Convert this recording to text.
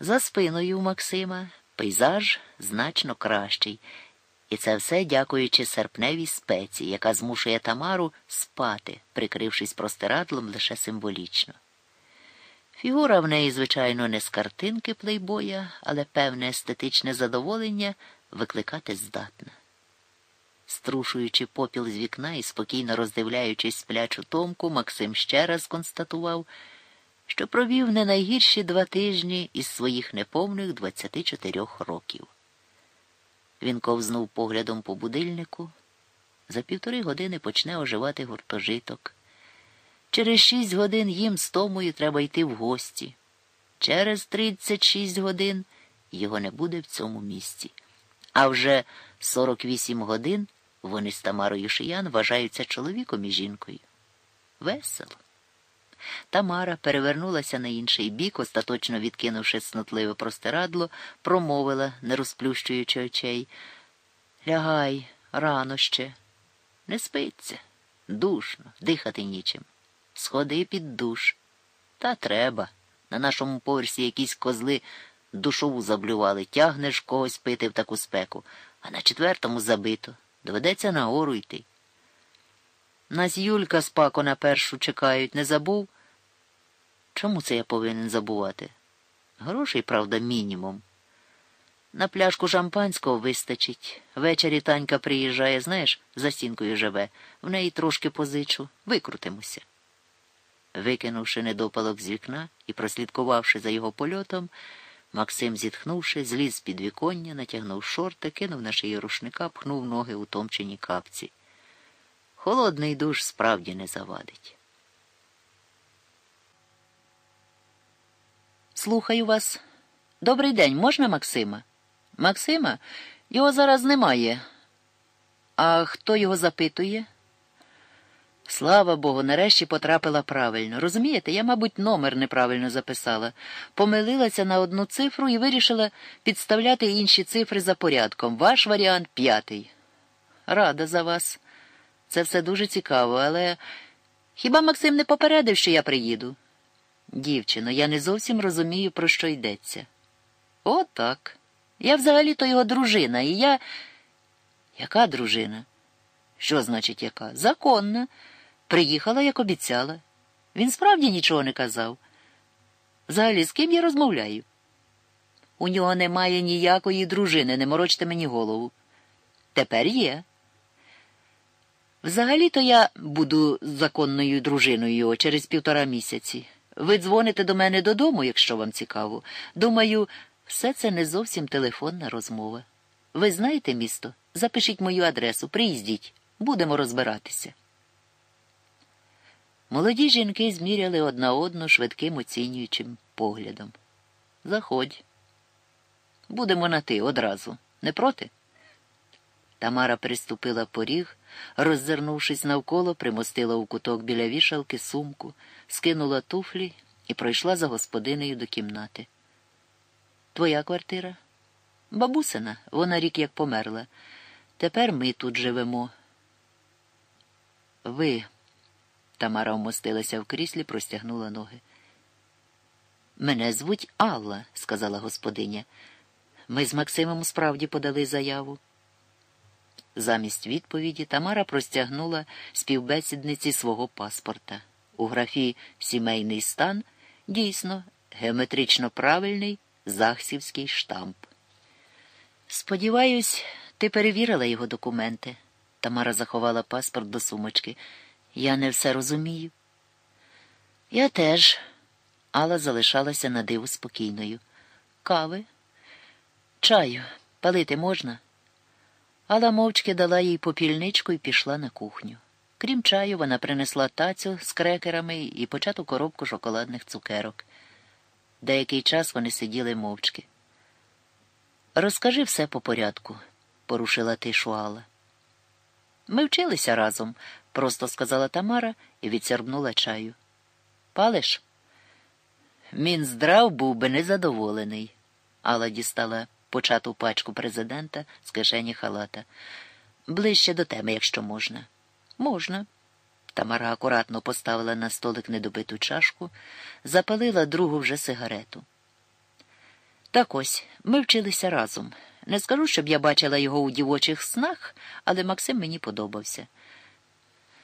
За спиною у Максима пейзаж значно кращий. І це все дякуючи серпневій спеці, яка змушує Тамару спати, прикрившись простирадлом лише символічно. Фігура в неї, звичайно, не з картинки плейбоя, але певне естетичне задоволення викликати здатна. Струшуючи попіл з вікна і спокійно роздивляючись сплячу Томку, Максим ще раз констатував, що провів не найгірші два тижні із своїх неповних 24 років. Він ковзнув поглядом по будильнику. За півтори години почне оживати гуртожиток. Через шість годин їм з Томою треба йти в гості. Через 36 годин його не буде в цьому місці. А вже 48 годин вони з Тамарою Шиян вважаються чоловіком і жінкою. Весело. Тамара перевернулася на інший бік, остаточно відкинувши снотливе простирадло, промовила, не розплющуючи очей. Лягай, рано ще. Не спиться. Душно, дихати нічим. Сходи під душ. Та треба. На нашому поверсі якісь козли душову заблювали. Тягнеш когось пити в таку спеку, а на четвертому забито. Доведеться на гору йти. Нас Юлька з пако на першу чекають, не забув? Чому це я повинен забувати? Грошей, правда, мінімум. На пляшку шампанського вистачить. Ввечері танька приїжджає, знаєш, за стінкою живе, в неї трошки позичу, викрутимося. Викинувши недопалок з вікна і прослідкувавши за його польотом, Максим, зітхнувши, зліз з під віконня, натягнув шорти, кинув на шию рушника, пхнув ноги у томчені капці. Холодний душ справді не завадить. Слухаю вас. Добрий день, можна Максима? Максима? Його зараз немає. А хто його запитує? Слава Богу, нарешті потрапила правильно. Розумієте, я, мабуть, номер неправильно записала, помилилася на одну цифру і вирішила підставляти інші цифри за порядком. Ваш варіант п'ятий. Рада за вас. Це все дуже цікаво, але хіба Максим не попередив, що я приїду? Дівчино, я не зовсім розумію, про що йдеться. О, так. Я взагалі-то його дружина, і я. Яка дружина? Що значить яка? Законна. Приїхала, як обіцяла. Він справді нічого не казав. Взагалі, з ким я розмовляю? У нього немає ніякої дружини, не морочте мені голову. Тепер є. Взагалі-то я буду законною дружиною його через півтора місяці. Ви дзвоните до мене додому, якщо вам цікаво. Думаю, все це не зовсім телефонна розмова. Ви знаєте місто? Запишіть мою адресу, приїздіть, будемо розбиратися. Молоді жінки зміряли одна одну швидким оцінюючим поглядом. Заходь. Будемо на ти одразу. Не проти? Тамара приступила поріг, роззирнувшись навколо, примостила у куток біля вішалки сумку, скинула туфлі і пройшла за господинею до кімнати. Твоя квартира? Бабусина, вона рік як померла. Тепер ми тут живемо. Ви. Тамара вмостилася в кріслі, простягнула ноги. Мене звуть Алла, сказала господиня. Ми з Максимом справді подали заяву. Замість відповіді Тамара простягнула співбесідниці свого паспорта. У графі Сімейний стан дійсно геометрично правильний захсівський штамп. Сподіваюсь, ти перевірила його документи. Тамара заховала паспорт до сумочки. Я не все розумію. Я теж. Алла залишалася на диву спокійною. Кави? Чаю, палити можна? Алла мовчки дала їй попільничку і пішла на кухню. Крім чаю, вона принесла тацю з крекерами і почату коробку шоколадних цукерок. Деякий час вони сиділи мовчки. Розкажи все по порядку, порушила тишу Алла. Ми вчилися разом, просто сказала Тамара і відсербнула чаю. Палиш? Мінздрав був би незадоволений. Алла дістала почату пачку президента з кишені халата. Ближче до теми, якщо можна. Можна. Тамара акуратно поставила на столик недобиту чашку, запалила другу вже сигарету. Так ось, ми вчилися разом. Не скажу, щоб я бачила його у дівочих снах, але Максим мені подобався.